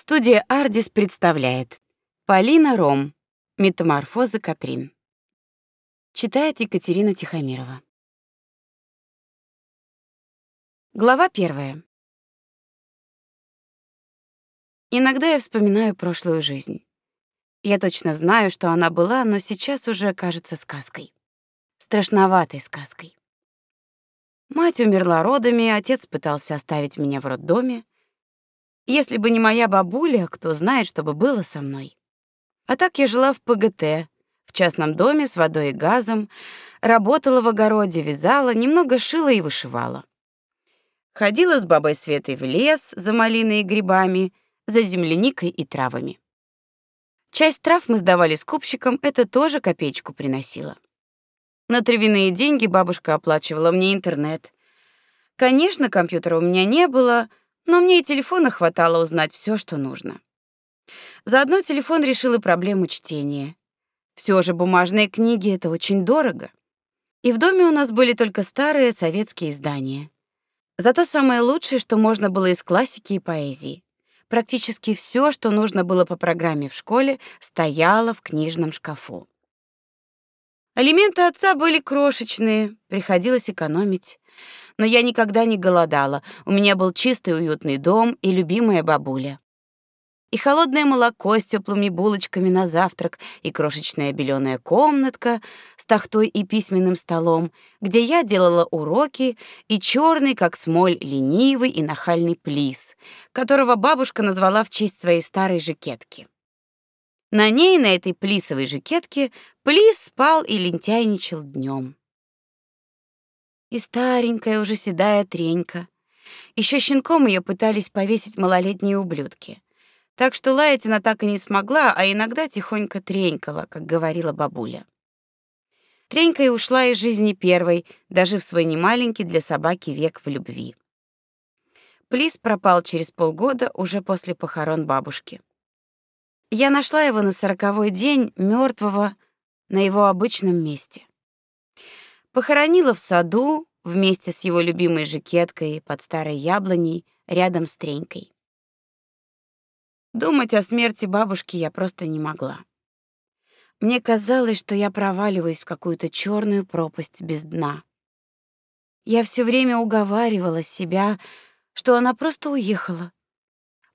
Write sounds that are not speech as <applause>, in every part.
Студия Ардис представляет Полина Ром. Метаморфозы Катрин. Читает Екатерина Тихомирова. Глава первая. Иногда я вспоминаю прошлую жизнь. Я точно знаю, что она была, но сейчас уже кажется сказкой. Страшноватой сказкой. Мать умерла родами, отец пытался оставить меня в роддоме. Если бы не моя бабуля, кто знает, что бы было со мной. А так я жила в ПГТ, в частном доме с водой и газом, работала в огороде, вязала, немного шила и вышивала. Ходила с бабой Светой в лес за малиной и грибами, за земляникой и травами. Часть трав мы сдавали скупщикам, это тоже копеечку приносило. На травяные деньги бабушка оплачивала мне интернет. Конечно, компьютера у меня не было, но мне и телефона хватало узнать все, что нужно. Заодно телефон решил и проблему чтения. Все же бумажные книги это очень дорого. И в доме у нас были только старые советские издания. Зато самое лучшее, что можно было из классики и поэзии. Практически все, что нужно было по программе в школе, стояло в книжном шкафу. Алименты отца были крошечные, приходилось экономить но я никогда не голодала. У меня был чистый уютный дом и любимая бабуля. И холодное молоко с теплыми булочками на завтрак, и крошечная беленая комнатка с тахтой и письменным столом, где я делала уроки, и черный, как смоль, ленивый и нахальный плис, которого бабушка назвала в честь своей старой жакетки. На ней, на этой плисовой жакетке, плис спал и лентяйничал днем и старенькая уже седая тренька. Еще щенком ее пытались повесить малолетние ублюдки. Так что лаять она так и не смогла, а иногда тихонько тренькала, как говорила бабуля. Тренька и ушла из жизни первой, даже в свой немаленький для собаки век в любви. Плис пропал через полгода уже после похорон бабушки. Я нашла его на сороковой день мертвого на его обычном месте. Похоронила в саду вместе с его любимой жакеткой под старой яблоней рядом с тренькой. Думать о смерти бабушки я просто не могла. Мне казалось, что я проваливаюсь в какую-то черную пропасть без дна. Я все время уговаривала себя, что она просто уехала.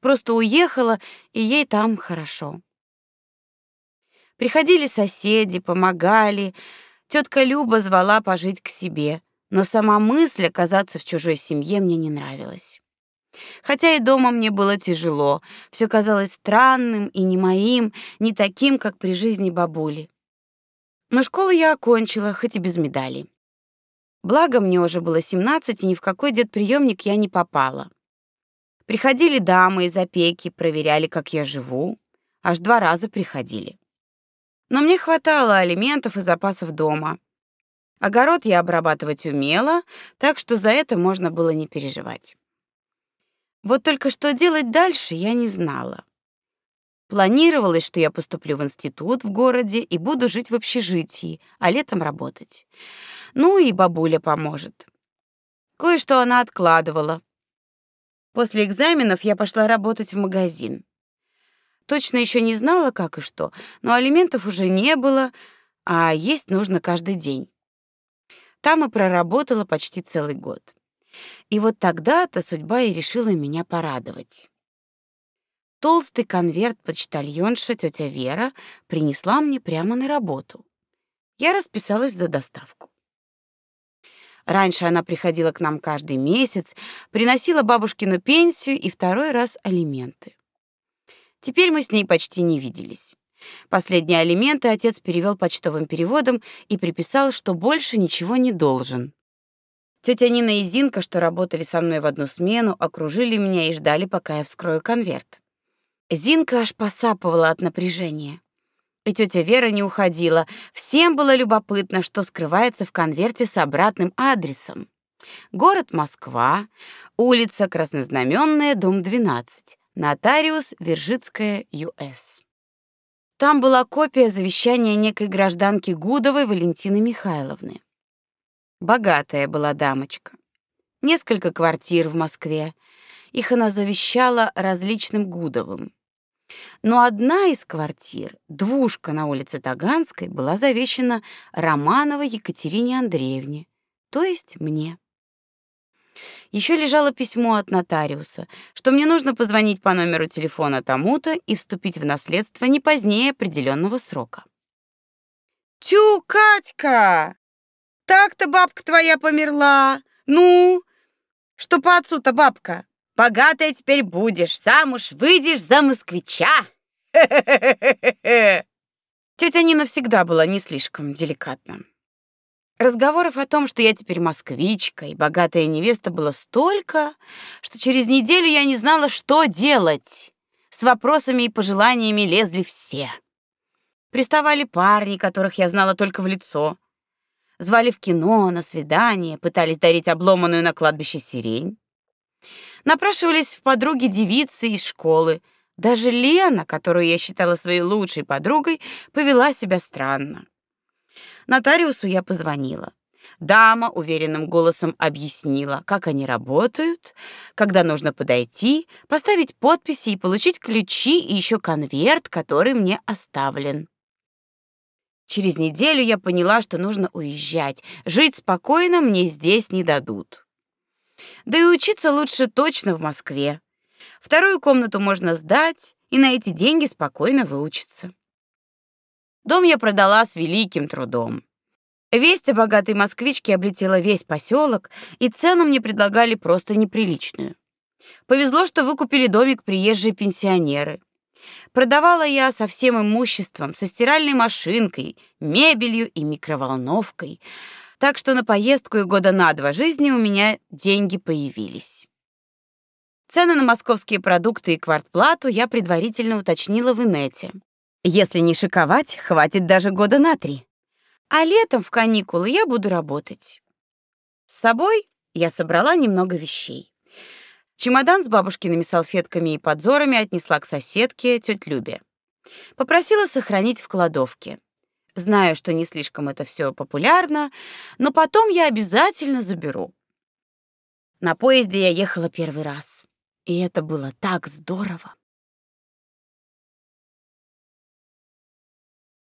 Просто уехала, и ей там хорошо. Приходили соседи, помогали, Тетка Люба звала пожить к себе, но сама мысль оказаться в чужой семье мне не нравилась. Хотя и дома мне было тяжело, все казалось странным и не моим, не таким, как при жизни бабули. Но школу я окончила, хоть и без медали. Благо мне уже было 17, и ни в какой детприемник я не попала. Приходили дамы из опеки, проверяли, как я живу. Аж два раза приходили. Но мне хватало алиментов и запасов дома. Огород я обрабатывать умела, так что за это можно было не переживать. Вот только что делать дальше я не знала. Планировалось, что я поступлю в институт в городе и буду жить в общежитии, а летом работать. Ну и бабуля поможет. Кое-что она откладывала. После экзаменов я пошла работать в магазин. Точно еще не знала, как и что, но алиментов уже не было, а есть нужно каждый день. Там и проработала почти целый год. И вот тогда-то судьба и решила меня порадовать. Толстый конверт почтальонша тетя Вера принесла мне прямо на работу. Я расписалась за доставку. Раньше она приходила к нам каждый месяц, приносила бабушкину пенсию и второй раз алименты. Теперь мы с ней почти не виделись. Последние алименты отец перевел почтовым переводом и приписал, что больше ничего не должен. Тетя Нина и Зинка, что работали со мной в одну смену, окружили меня и ждали, пока я вскрою конверт. Зинка аж посапывала от напряжения. И тетя Вера не уходила. Всем было любопытно, что скрывается в конверте с обратным адресом. Город Москва, улица Краснознаменная, дом 12 нотариус Вержицкая ЮС. Там была копия завещания некой гражданки Гудовой Валентины Михайловны. Богатая была дамочка. Несколько квартир в Москве. Их она завещала различным Гудовым. Но одна из квартир, двушка на улице Таганской, была завещана Романовой Екатерине Андреевне, то есть мне. Еще лежало письмо от нотариуса, что мне нужно позвонить по номеру телефона тому-то и вступить в наследство не позднее определенного срока. «Тю, Катька! Так-то бабка твоя померла. Ну, что по отцу-то бабка? Богатая теперь будешь, замуж выйдешь за москвича!» <laughs> Тетя Нина всегда была не слишком деликатна. Разговоров о том, что я теперь москвичка и богатая невеста, было столько, что через неделю я не знала, что делать. С вопросами и пожеланиями лезли все. Приставали парни, которых я знала только в лицо. Звали в кино, на свидание, пытались дарить обломанную на кладбище сирень. Напрашивались в подруги девицы из школы. Даже Лена, которую я считала своей лучшей подругой, повела себя странно. Нотариусу я позвонила. Дама уверенным голосом объяснила, как они работают, когда нужно подойти, поставить подписи и получить ключи и еще конверт, который мне оставлен. Через неделю я поняла, что нужно уезжать. Жить спокойно мне здесь не дадут. Да и учиться лучше точно в Москве. Вторую комнату можно сдать и на эти деньги спокойно выучиться. Дом я продала с великим трудом. Весть о богатой москвичке облетела весь поселок, и цену мне предлагали просто неприличную. Повезло, что выкупили домик приезжие пенсионеры. Продавала я со всем имуществом, со стиральной машинкой, мебелью и микроволновкой. Так что на поездку и года на два жизни у меня деньги появились. Цены на московские продукты и квартплату я предварительно уточнила в инете. Если не шиковать, хватит даже года на три. А летом в каникулы я буду работать. С собой я собрала немного вещей. Чемодан с бабушкиными салфетками и подзорами отнесла к соседке, тёть Любе. Попросила сохранить в кладовке. Знаю, что не слишком это все популярно, но потом я обязательно заберу. На поезде я ехала первый раз, и это было так здорово.